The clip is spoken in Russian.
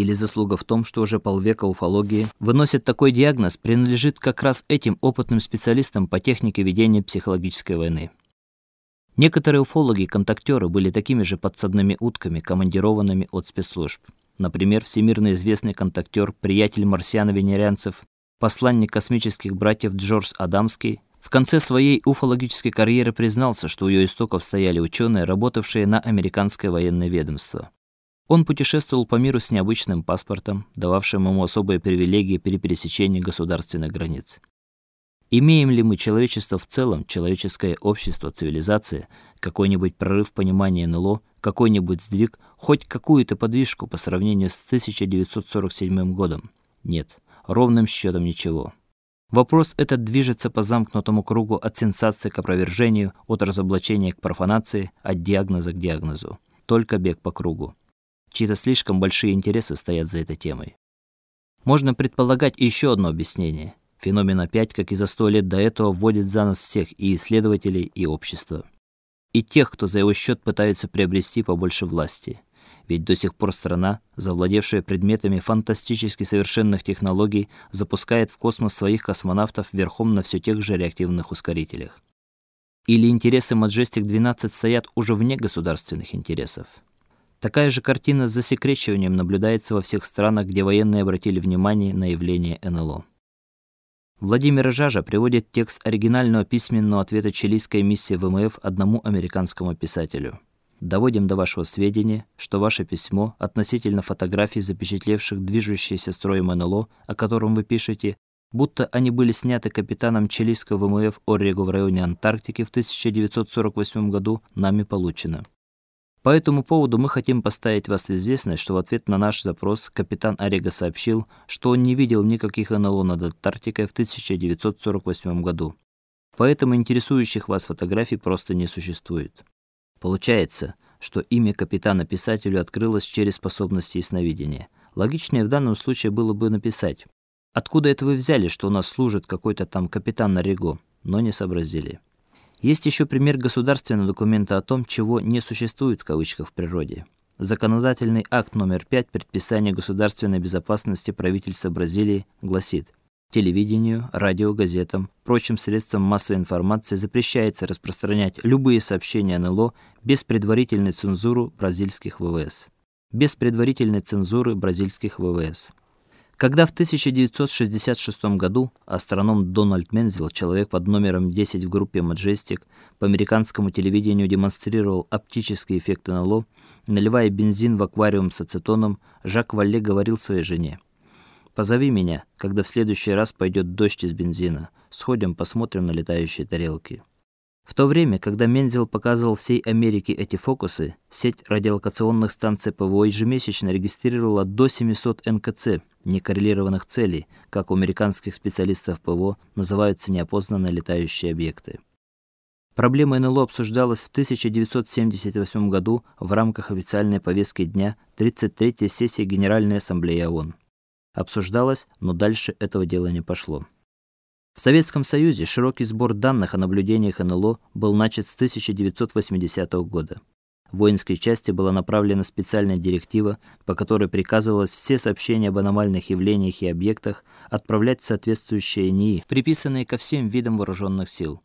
или заслуга в том, что уже полвека уфологии выносит такой диагноз, принадлежит как раз этим опытным специалистам по технике ведения психологической войны. Некоторые уфологи-контактеры были такими же подсадными утками, командированными от спецслужб. Например, всемирно известный контактер, приятель марсиан-венерянцев, посланник космических братьев Джордж Адамский, в конце своей уфологической карьеры признался, что у ее истоков стояли ученые, работавшие на американское военное ведомство. Он путешествовал по миру с необычным паспортом, дававшим ему особые привилегии при пересечении государственных границ. Имеем ли мы человечество в целом, человеческое общество, цивилизация, какой-нибудь прорыв понимания НЛО, какой-нибудь сдвиг, хоть какую-то подвижку по сравнению с 1947 годом? Нет, ровным счетом ничего. Вопрос этот движется по замкнутому кругу от сенсации к опровержению, от разоблачения к профанации, от диагноза к диагнозу. Только бег по кругу. Чьи-то слишком большие интересы стоят за этой темой. Можно предполагать еще одно объяснение. Феномен опять, как и за сто лет до этого, вводит за нос всех и исследователей, и общество. И тех, кто за его счет пытается приобрести побольше власти. Ведь до сих пор страна, завладевшая предметами фантастически совершенных технологий, запускает в космос своих космонавтов верхом на все тех же реактивных ускорителях. Или интересы Majestic 12 стоят уже вне государственных интересов. Такая же картина с засекречиванием наблюдается во всех странах, где военные обратили внимание на явление НЛО. Владимир Жажа приводит текст оригинального письменного ответа чилийской миссии ВМФ одному американскому писателю. Доводим до вашего сведения, что ваше письмо относительно фотографий, запечатлевших движущийся строем НЛО, о котором вы пишете, будто они были сняты капитаном чилийского ВМФ Оррего в районе Антарктики в 1948 году, нами получено. По этому поводу мы хотим поставить вас в известность, что в ответ на наш запрос капитан Орега сообщил, что он не видел никаких НЛО над Антарктикой в 1948 году. Поэтому интересующих вас фотографий просто не существует. Получается, что имя капитана писателю открылось через способности ясновидения. Логичнее в данном случае было бы написать: "Откуда это вы взяли, что у нас служит какой-то там капитан Орего?" Но не сообразили. Есть еще пример государственного документа о том, чего не существует в кавычках в природе. Законодательный акт номер 5 предписания государственной безопасности правительства Бразилии гласит: телевидению, радио, газетам, прочим средствам массовой информации запрещается распространять любые сообщения НЛО без предварительной цензуры бразильских ВВС. Без предварительной цензуры бразильских ВВС. Когда в 1966 году астроном Дональд Мензел, человек под номером 10 в группе Majestic, по американскому телевидению демонстрировал оптический эффект НЛО, наливая бензин в аквариум с ацетоном, Жак Валле говорил своей жене: "Позови меня, когда в следующий раз пойдет дождь из бензина. Сходим, посмотрим на летающие тарелки". В то время, когда Мензел показывал всей Америке эти фокусы, сеть радиолокационных станций ПВО ежемесячно регистрировала до 700 НКЦ некоррелированных целей, как у американских специалистов ПВО называются неопознанные летающие объекты. Проблема НЛО обсуждалась в 1978 году в рамках официальной повестки дня 33-й сессии Генеральной ассамблеи ООН. Обсуждалось, но дальше этого дела не пошло. В Советском Союзе широкий сбор данных о наблюдениях НЛО был начат с 1980 года. В воинской части была направлена специальная директива, по которой приказывалось все сообщения об аномальных явлениях и объектах отправлять в соответствующие НИИ, приписанные ко всем видам вооруженных сил.